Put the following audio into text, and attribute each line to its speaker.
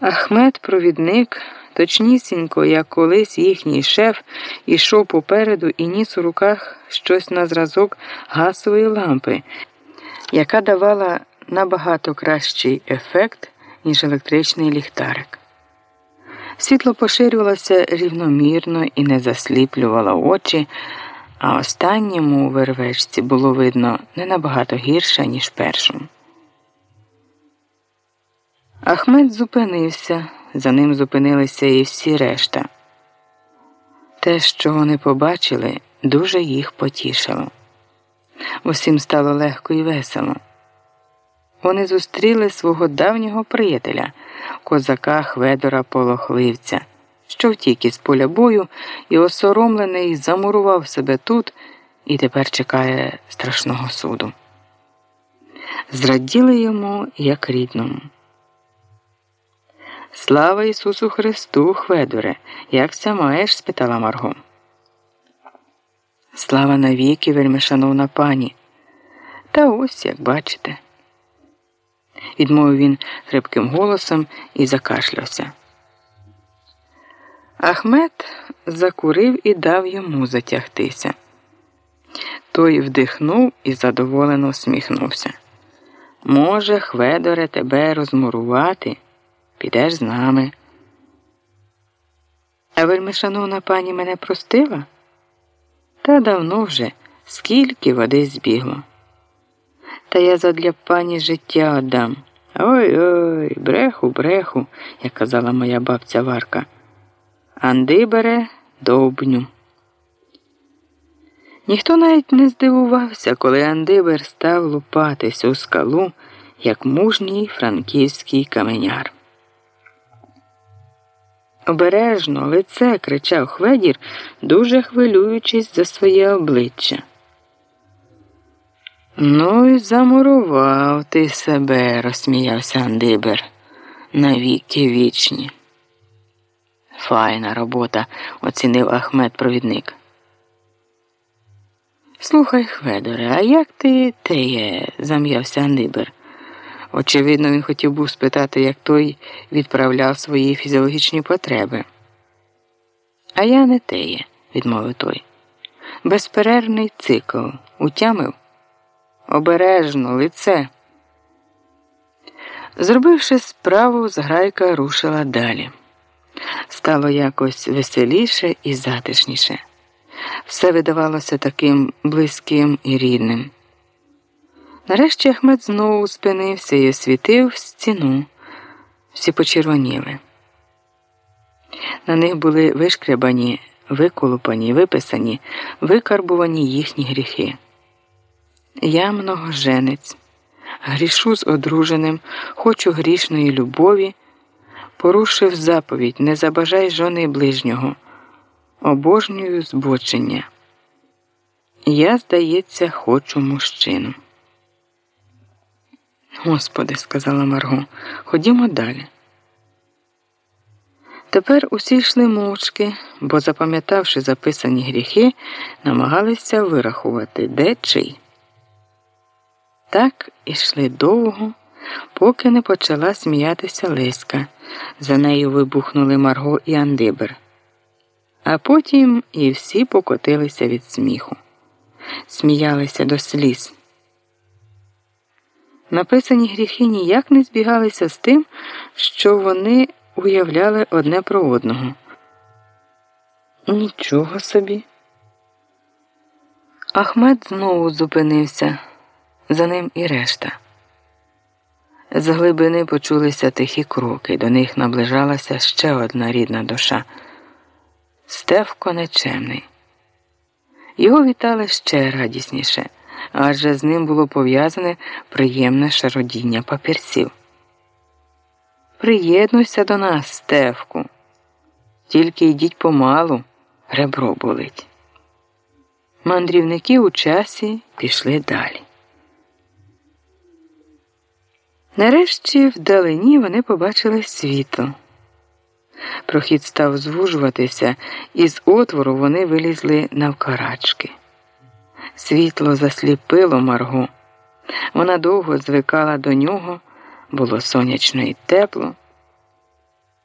Speaker 1: Ахмед, провідник, точнісінько, як колись їхній шеф, ішов попереду і ніс у руках щось на зразок газової лампи, яка давала набагато кращий ефект, ніж електричний ліхтарик. Світло поширювалося рівномірно і не засліплювало очі, а останньому у вервечці було видно не набагато гірше, ніж першому. Ахмед зупинився, за ним зупинилися і всі решта. Те, що вони побачили, дуже їх потішило. Усім стало легко і весело. Вони зустріли свого давнього приятеля, козака Хведора Полохливця, що втік із поля бою і осоромлений замурував себе тут і тепер чекає страшного суду. Зраділи йому як рідному. Слава Ісусу Христу, Хведоре, якся маєш? спитала Марго. Слава навіки, вельми шановна пані. Та ось як бачите. Відмовив він хрипким голосом і закашлявся. Ахмед закурив і дав йому затягтися. Той вдихнув і задоволено усміхнувся. Може, Хведоре, тебе розмурувати? Підеш з нами. А вельми шановна пані мене простила? Та давно вже скільки води збігло. Та я задля пані життя отдам. Ой ой, бреху, бреху, як казала моя бабця Варка. Анди бере довбню. Ніхто навіть не здивувався, коли Андибер став лупатись у скалу, як мужній франківський каменяр. Обережно лице кричав Хведір, дуже хвилюючись за своє обличчя. Ну й замурував ти себе, розсміявся Андибер. Навіки вічні. Файна робота, оцінив Ахмед провідник. Слухай, Хведоре, а як ти теє? зам'явся Андибер. Очевидно, він хотів був спитати, як той відправляв свої фізіологічні потреби. А я не теє, відмовив той. Безперервний цикл. Утямив? Обережно, лице. Зробивши справу, зграйка рушила далі. Стало якось веселіше і затишніше. Все видавалося таким близьким і рідним. Нарешті Ахмед знову спинився і освітив стіну. Всі почервоніли. На них були вишкрябані, виколупані, виписані, викарбувані їхні гріхи. Я многоженець, грішу з одруженим, хочу грішної любові, порушив заповідь Не забажай жони ближнього, обожнюю збочення. Я, здається, хочу мужчину. Господи, сказала Марго, ходімо далі. Тепер усі йшли мовчки, бо, запам'ятавши записані гріхи, намагалися вирахувати, де чий. Так ішли довго, поки не почала сміятися Леська. За нею вибухнули Марго і Андибер. А потім і всі покотилися від сміху, сміялися до сліз. Написані гріхи ніяк не збігалися з тим, що вони уявляли одне про одного. Нічого собі. Ахмед знову зупинився, за ним і решта. З глибини почулися тихі кроки, до них наближалася ще одна рідна душа Стевко Нечемний. Його вітали ще радісніше адже з ним було пов'язане приємне шародіння папірців. Приєднуйся до нас, Стевку, тільки йдіть помалу, ребро болить. Мандрівники у часі пішли далі. Нарешті вдалині вони побачили світло. Прохід став звужуватися, і з отвору вони вилізли навкарачки. Світло засліпило Маргу. Вона довго звикала до нього, було сонячно і тепло.